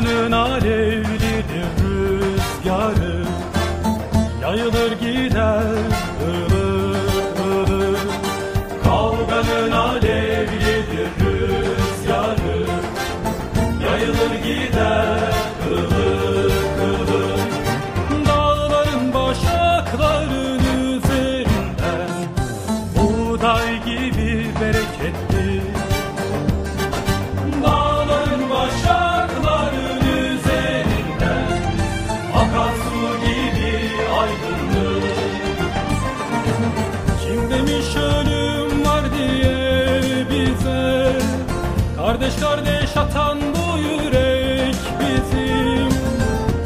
Dünyanın alevlidir rüzgarı Yayılır gider ılık ılık Kavganın alevlidir Kardeş kardeş atan bu yürek bizim.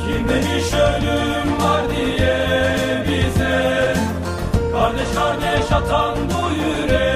Kim demiş ölüm var diye bize. Kardeş kardeş atan bu yürek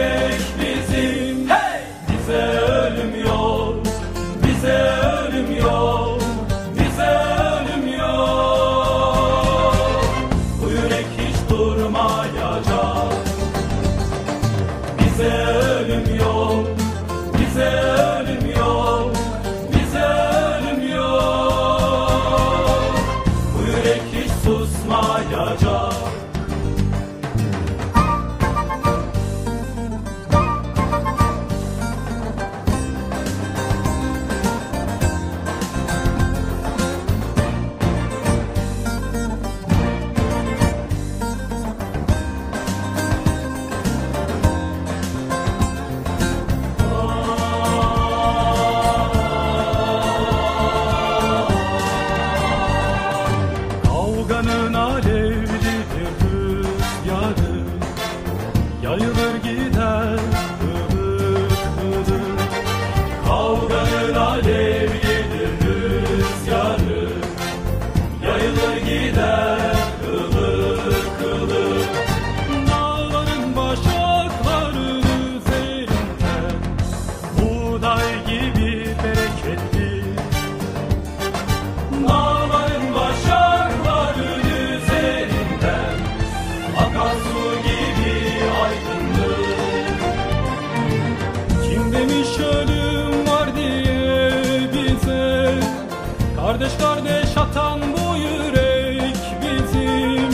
Kardeş kardeş atan bu yürek bizim.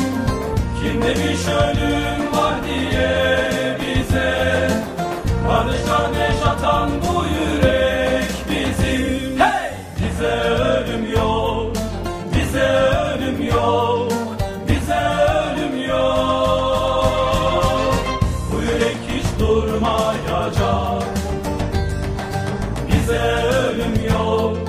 Kim demiş öyle durmayacak Bize ölüm yok.